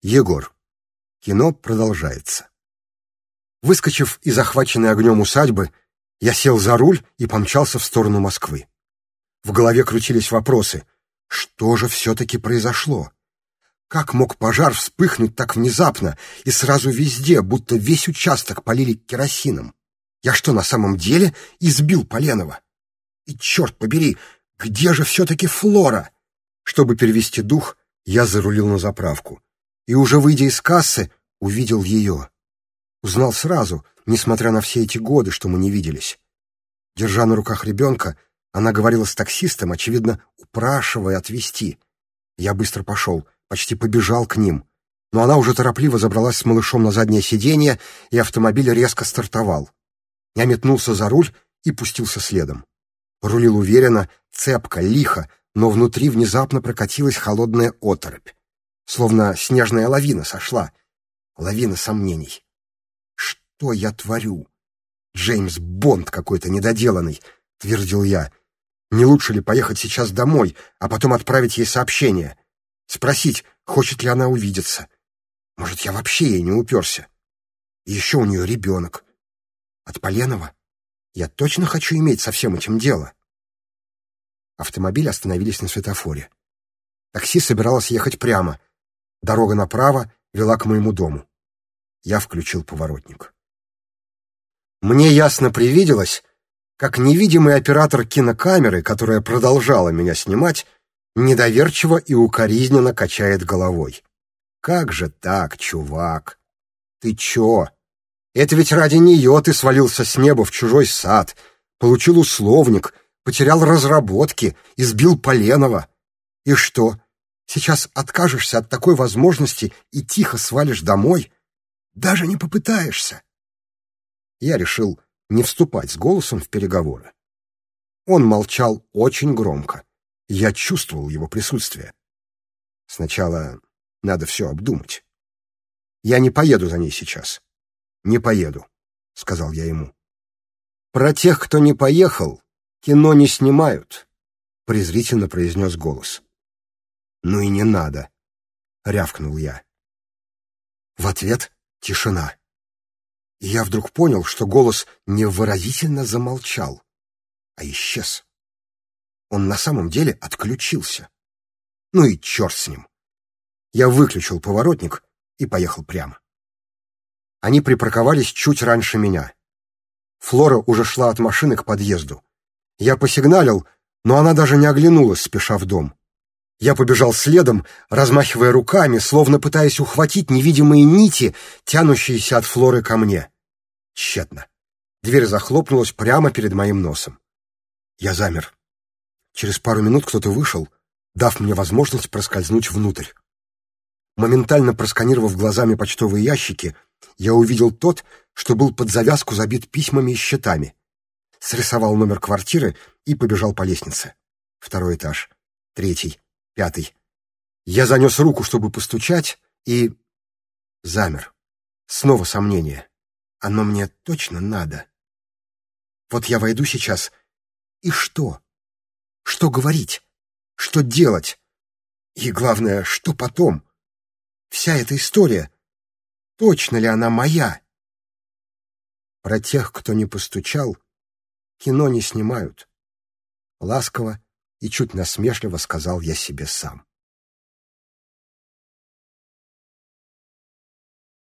Егор. Кино продолжается. Выскочив из захваченной огнем усадьбы, я сел за руль и помчался в сторону Москвы. В голове крутились вопросы. Что же все-таки произошло? Как мог пожар вспыхнуть так внезапно и сразу везде, будто весь участок полили керосином? Я что, на самом деле избил Поленова? И черт побери, где же все-таки Флора? Чтобы перевести дух, я зарулил на заправку и, уже выйдя из кассы, увидел ее. Узнал сразу, несмотря на все эти годы, что мы не виделись. Держа на руках ребенка, она говорила с таксистом, очевидно, упрашивая отвезти. Я быстро пошел, почти побежал к ним. Но она уже торопливо забралась с малышом на заднее сиденье, и автомобиль резко стартовал. Я метнулся за руль и пустился следом. Рулил уверенно, цепко, лихо, но внутри внезапно прокатилась холодная оторопь. Словно снежная лавина сошла. Лавина сомнений. Что я творю? Джеймс Бонд какой-то недоделанный, твердил я. Не лучше ли поехать сейчас домой, а потом отправить ей сообщение? Спросить, хочет ли она увидеться. Может, я вообще ей не уперся. И еще у нее ребенок. От Поленова? Я точно хочу иметь со всем этим дело. Автомобили остановились на светофоре. Такси собиралось ехать прямо, Дорога направо вела к моему дому. Я включил поворотник. Мне ясно привиделось, как невидимый оператор кинокамеры, которая продолжала меня снимать, недоверчиво и укоризненно качает головой. «Как же так, чувак? Ты чё? Это ведь ради неё ты свалился с неба в чужой сад, получил условник, потерял разработки, избил Поленова. И что, Сейчас откажешься от такой возможности и тихо свалишь домой? Даже не попытаешься. Я решил не вступать с голосом в переговоры. Он молчал очень громко. Я чувствовал его присутствие. Сначала надо все обдумать. Я не поеду за ней сейчас. Не поеду, — сказал я ему. Про тех, кто не поехал, кино не снимают, — презрительно произнес голос. «Ну и не надо», — рявкнул я. В ответ тишина. Я вдруг понял, что голос невыразительно замолчал, а исчез. Он на самом деле отключился. Ну и черт с ним. Я выключил поворотник и поехал прямо. Они припарковались чуть раньше меня. Флора уже шла от машины к подъезду. Я посигналил, но она даже не оглянулась, спеша в дом. Я побежал следом, размахивая руками, словно пытаясь ухватить невидимые нити, тянущиеся от Флоры ко мне. Тщетно. Дверь захлопнулась прямо перед моим носом. Я замер. Через пару минут кто-то вышел, дав мне возможность проскользнуть внутрь. Моментально просканировав глазами почтовые ящики, я увидел тот, что был под завязку забит письмами и счетами. Срисовал номер квартиры и побежал по лестнице. Второй этаж. Третий Пятый. Я занес руку, чтобы постучать, и... Замер. Снова сомнение. Оно мне точно надо. Вот я войду сейчас. И что? Что говорить? Что делать? И главное, что потом? Вся эта история. Точно ли она моя? Про тех, кто не постучал, кино не снимают. Ласково и чуть насмешливо сказал я себе сам.